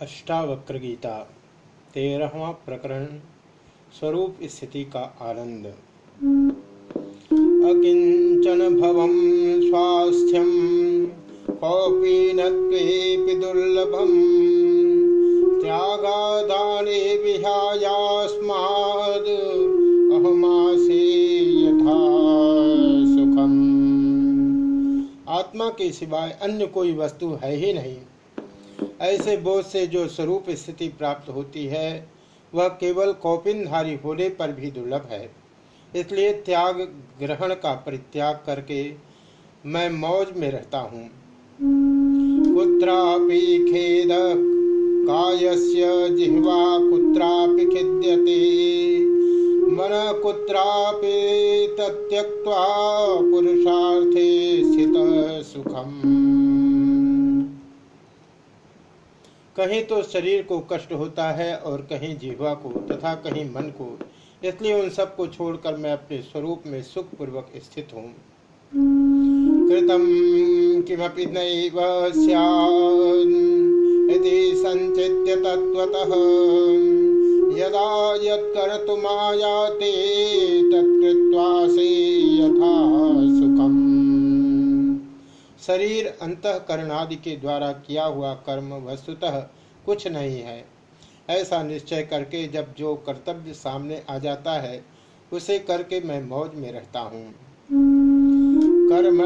अष्टावक्र गीता तेरहवा प्रकरण, स्वरूप स्थिति का आनंद। अकिंचन भवम स्वास्थ्यम कौपी दुर्लभम त्यागादाने विहायास्माद, अहमासे सुखम। आत्मा के सिवाय अन्य कोई वस्तु है ही नहीं। ऐसे बोध से जो स्वरूप स्थिति प्राप्त होती है, वह केवल कौपिनधारी होने पर भी दुर्लभ है। इसलिए त्याग ग्रहण का परित्याग करके मैं मौज में रहता हूँ। कुत्रापि खेद कायस्य जिह्वा कुत्रापि खिद्यते। मन कुत्रापि तत्यक्त्वा पुरुषार्थे स्थित सुखम। कहीं तो शरीर को कष्ट होता है और कहीं जीवा को तथा कहीं मन को। इसलिए उन सबको छोड़कर मैं अपने स्वरूप में सुख पूर्वक स्थित हूँ। कृतम किमपि नैव तत्वतः यदा यत्कर्तुमायाते तत्कृत्वा से यथा शरीर अंतकरण आदि के द्वारा किया हुआ कर्म वस्तुतः कुछ नहीं है। ऐसा निश्चय करके जब जो कर्तव्य सामने आ जाता है, उसे करके मैं मौज में रहता हूँ। कर्म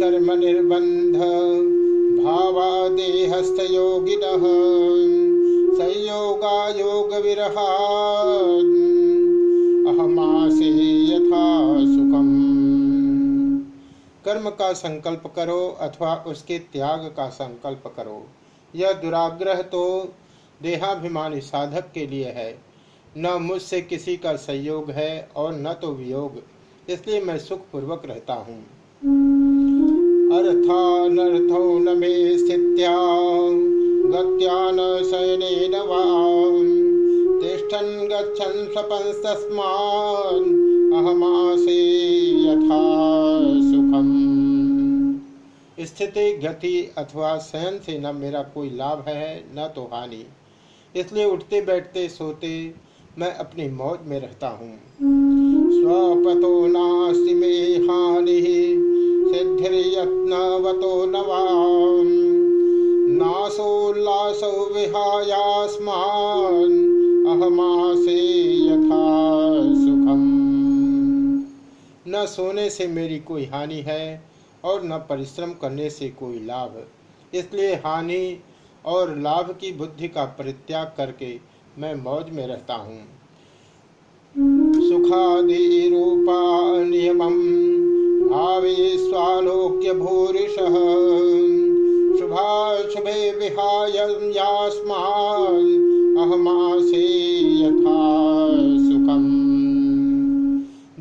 कर्म निर्बंध भावादेहस्थ योगिन संयोगा योग विरहा कर्म का संकल्प करो अथवा उसके त्याग का संकल्प करो। यह दुराग्रह तो देहाभिमानी साधक के लिए है। न मुझसे किसी का संयोग है और न तो वियोग, इसलिए मैं सुख पूर्वक रहता हूँ। अर्थानर्थो न मे स्थित्या, गत्या गच्छन् स्वपंस्तस्मान् अहमासे यथा स्थिति, गति अथवा सहन से न मेरा कोई लाभ है, न तो हानि। इसलिए उठते, बैठते, सोते मैं अपनी मौज में रहता हूँ। स्वपतो नास्ति मे हानि, सिद्धिर्यत्नवतो नवाम नासोल्लासो विहायास्मान अहमासे यथा सुखम। न सोने से मेरी कोई हानि है और न परिश्रम करने से कोई लाभ। इसलिए हानि और लाभ की बुद्धि का परित्याग करके मैं मौज में रहता हूँ। सुखादि रूपा नियम भावे स्वालोक्य भूरिश शुभाशुभे विहाय अहमासे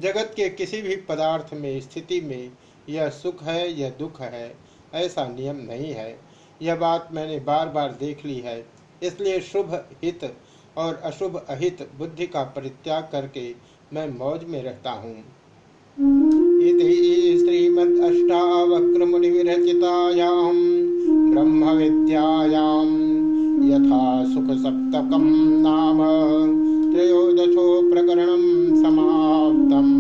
जगत के किसी भी पदार्थ में, स्थिति में, यह सुख है, यह दुख है, ऐसा नियम नहीं है। यह बात मैंने बार बार देख ली है। इसलिए शुभ हित और अशुभ अहित बुद्धि का परित्याग करके मैं मौज में रहता हूँ। श्रीमद अष्टावक्र मुनि विरचितायाम ब्रह्म विद्यायाम यथा सुख सप्तकम नाम त्रयोदशो प्रकरणम தம்